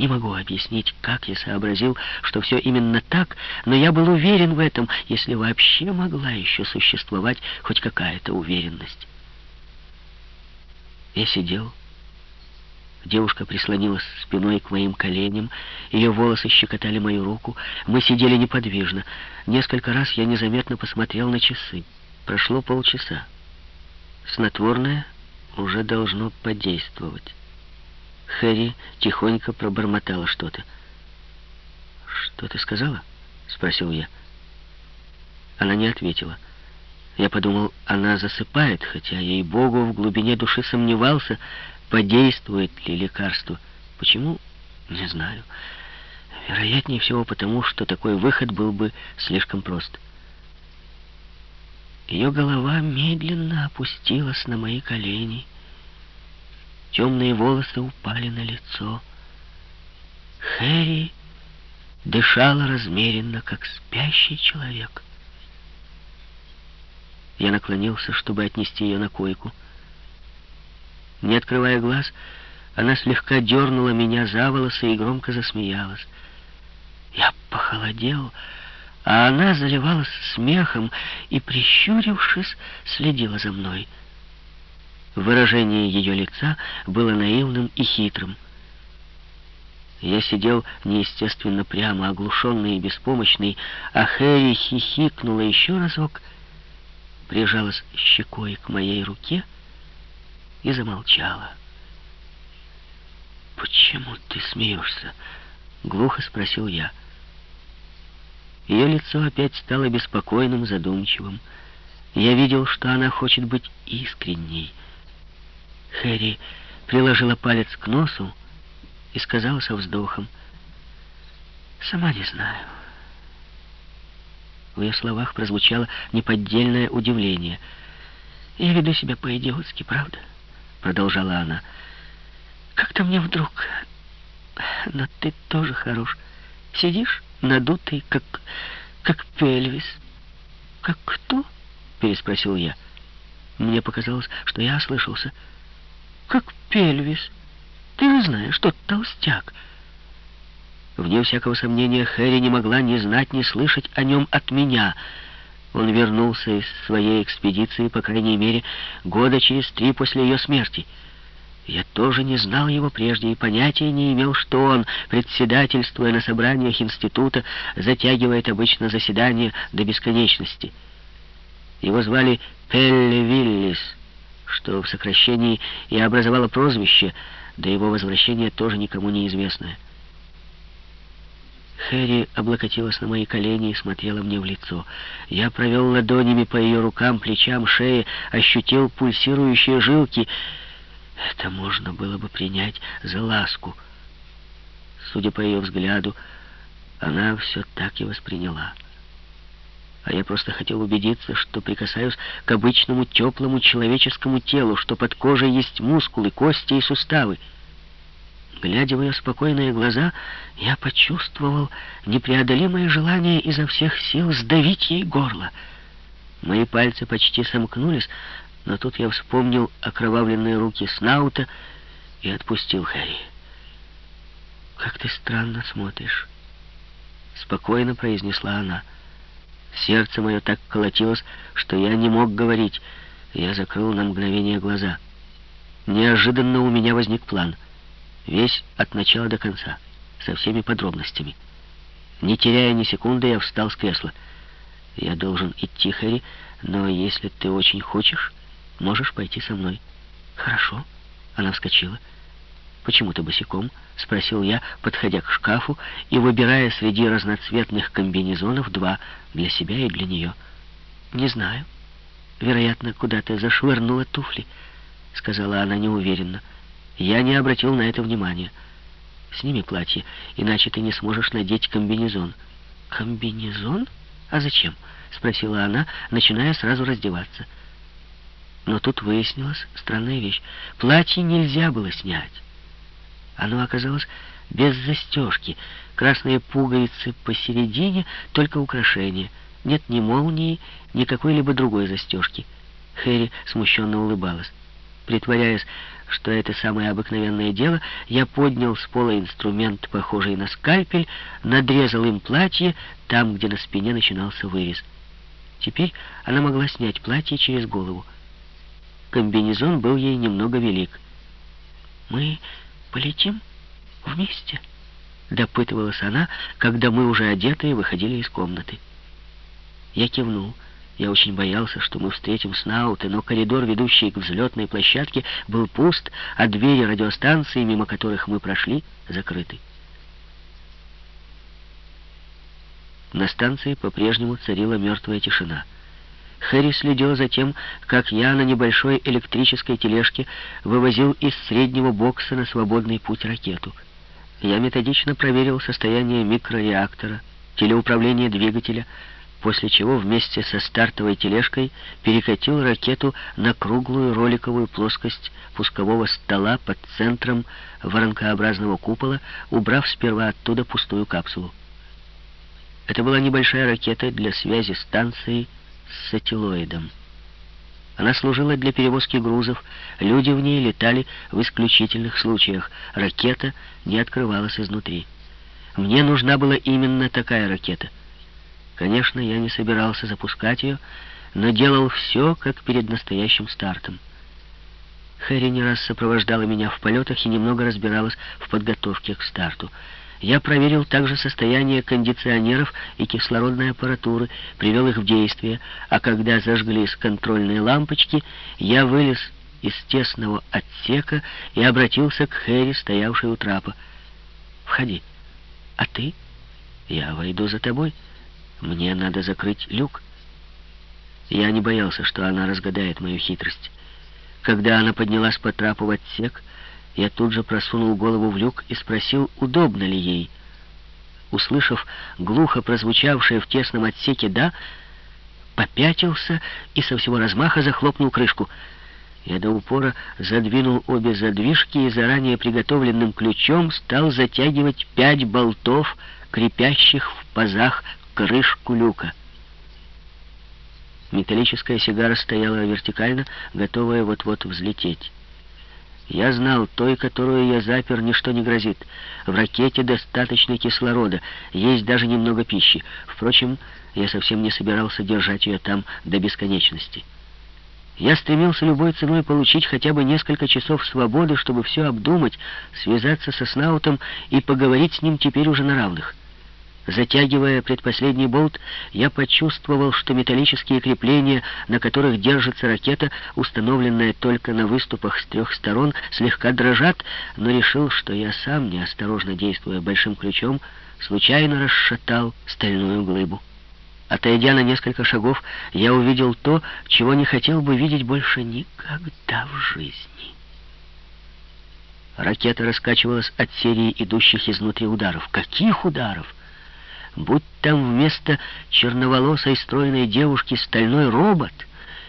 Не могу объяснить, как я сообразил, что все именно так, но я был уверен в этом, если вообще могла еще существовать хоть какая-то уверенность. Я сидел. Девушка прислонилась спиной к моим коленям, ее волосы щекотали мою руку. Мы сидели неподвижно. Несколько раз я незаметно посмотрел на часы. Прошло полчаса. Снотворное уже должно подействовать. Хэри тихонько пробормотала что-то. «Что ты сказала?» — спросил я. Она не ответила. Я подумал, она засыпает, хотя, ей-богу, в глубине души сомневался, подействует ли лекарство. Почему? Не знаю. Вероятнее всего потому, что такой выход был бы слишком прост. Ее голова медленно опустилась на мои колени. Темные волосы упали на лицо. Хэри дышала размеренно, как спящий человек. Я наклонился, чтобы отнести ее на койку. Не открывая глаз, она слегка дернула меня за волосы и громко засмеялась. Я похолодел, а она заливалась смехом и, прищурившись, следила за мной. Выражение ее лица было наивным и хитрым. Я сидел неестественно прямо, оглушенный и беспомощный, а Хэри хихикнула еще разок, прижалась щекой к моей руке и замолчала. «Почему ты смеешься?» — глухо спросил я. Ее лицо опять стало беспокойным, задумчивым. Я видел, что она хочет быть искренней. Хэри приложила палец к носу и сказала со вздохом, «Сама не знаю». В ее словах прозвучало неподдельное удивление. «Я веду себя по-идиотски, правда?» — продолжала она. «Как-то мне вдруг... Но ты тоже хорош. Сидишь надутый, как... как Пельвис». «Как кто?» — переспросил я. Мне показалось, что я ослышался. «Как Пельвис. Ты же знаешь, что толстяк». Вне всякого сомнения, Хэри не могла ни знать, ни слышать о нем от меня. Он вернулся из своей экспедиции, по крайней мере, года через три после ее смерти. Я тоже не знал его прежде и понятия не имел, что он, председательствуя на собраниях института, затягивает обычно заседания до бесконечности. Его звали Пелле Виллис, что в сокращении и образовало прозвище, до его возвращения тоже никому не известное. Хэри облокотилась на мои колени и смотрела мне в лицо. Я провел ладонями по ее рукам, плечам, шее, ощутил пульсирующие жилки. Это можно было бы принять за ласку. Судя по ее взгляду, она все так и восприняла. А я просто хотел убедиться, что прикасаюсь к обычному теплому человеческому телу, что под кожей есть мускулы, кости и суставы. Глядя в ее спокойные глаза, я почувствовал непреодолимое желание изо всех сил сдавить ей горло. Мои пальцы почти сомкнулись, но тут я вспомнил окровавленные руки Снаута и отпустил Хэри. «Как ты странно смотришь», — спокойно произнесла она. Сердце мое так колотилось, что я не мог говорить. Я закрыл на мгновение глаза. Неожиданно у меня возник план — Весь от начала до конца, со всеми подробностями. Не теряя ни секунды, я встал с кресла. Я должен идти, Хэри, но если ты очень хочешь, можешь пойти со мной. Хорошо. Она вскочила. «Почему ты босиком?» — спросил я, подходя к шкафу и выбирая среди разноцветных комбинезонов два для себя и для нее. «Не знаю. Вероятно, куда-то зашвырнула туфли», — сказала она неуверенно. Я не обратил на это внимания. Сними платье, иначе ты не сможешь надеть комбинезон. Комбинезон? А зачем? Спросила она, начиная сразу раздеваться. Но тут выяснилась странная вещь. Платье нельзя было снять. Оно оказалось без застежки. Красные пуговицы посередине, только украшения. Нет ни молнии, ни какой-либо другой застежки. Хэри смущенно улыбалась. Притворяясь, что это самое обыкновенное дело, я поднял с пола инструмент, похожий на скальпель, надрезал им платье там, где на спине начинался вырез. Теперь она могла снять платье через голову. Комбинезон был ей немного велик. «Мы полетим вместе?» — допытывалась она, когда мы уже одетые выходили из комнаты. Я кивнул. Я очень боялся, что мы встретим Снаута, но коридор, ведущий к взлетной площадке, был пуст, а двери радиостанции, мимо которых мы прошли, закрыты. На станции по-прежнему царила мертвая тишина. Хэри следил за тем, как я на небольшой электрической тележке вывозил из среднего бокса на свободный путь ракету. Я методично проверил состояние микрореактора, телеуправление двигателя, после чего вместе со стартовой тележкой перекатил ракету на круглую роликовую плоскость пускового стола под центром воронкообразного купола, убрав сперва оттуда пустую капсулу. Это была небольшая ракета для связи станции с сателлоидом. Она служила для перевозки грузов, люди в ней летали в исключительных случаях, ракета не открывалась изнутри. Мне нужна была именно такая ракета — Конечно, я не собирался запускать ее, но делал все, как перед настоящим стартом. Хэри не раз сопровождала меня в полетах и немного разбиралась в подготовке к старту. Я проверил также состояние кондиционеров и кислородной аппаратуры, привел их в действие, а когда зажглись контрольные лампочки, я вылез из тесного отсека и обратился к Хэри, стоявшей у трапа. «Входи. А ты?» «Я войду за тобой». Мне надо закрыть люк. Я не боялся, что она разгадает мою хитрость. Когда она поднялась по трапу в отсек, я тут же просунул голову в люк и спросил, удобно ли ей. Услышав глухо прозвучавшее в тесном отсеке «да», попятился и со всего размаха захлопнул крышку. Я до упора задвинул обе задвижки и заранее приготовленным ключом стал затягивать пять болтов, крепящих в пазах крышку люка. Металлическая сигара стояла вертикально, готовая вот-вот взлететь. Я знал, той, которую я запер, ничто не грозит. В ракете достаточно кислорода, есть даже немного пищи. Впрочем, я совсем не собирался держать ее там до бесконечности. Я стремился любой ценой получить хотя бы несколько часов свободы, чтобы все обдумать, связаться со Снаутом и поговорить с ним теперь уже на равных. Затягивая предпоследний болт, я почувствовал, что металлические крепления, на которых держится ракета, установленная только на выступах с трех сторон, слегка дрожат, но решил, что я сам, неосторожно действуя большим ключом, случайно расшатал стальную глыбу. Отойдя на несколько шагов, я увидел то, чего не хотел бы видеть больше никогда в жизни. Ракета раскачивалась от серии идущих изнутри ударов. Каких ударов? Будь там вместо черноволосой стройной девушки стальной робот —